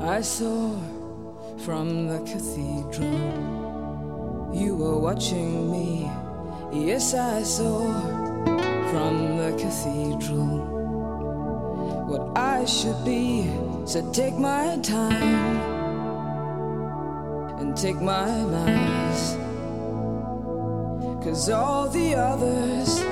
I saw from the cathedral you were watching me. Yes, I saw from the cathedral what I should be. So take my time and take my lies. Cause all the others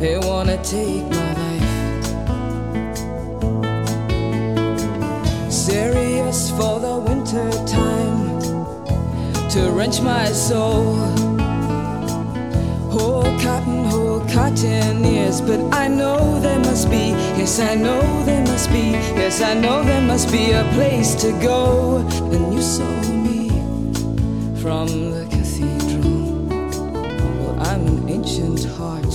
they wanna take my life. Serious for the winter time to wrench my soul. Whole cotton, whole cotton ears, but I know there must be, yes, I know there must be, yes, I know there must be a place to go. And you saw me from the cathedral. Well, I'm an ancient heart,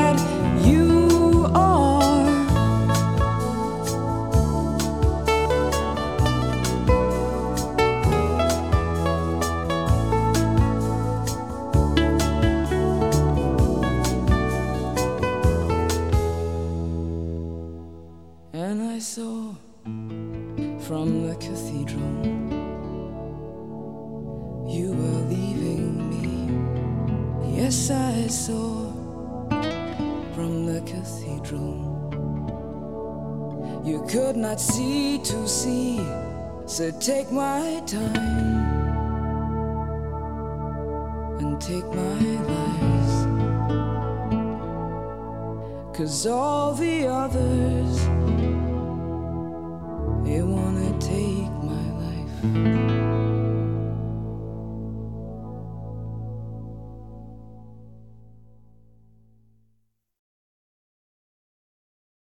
And I saw from the cathedral you were leaving me. Yes, I saw from the cathedral you could not see to see. So take my time and take my lies. Cause all the others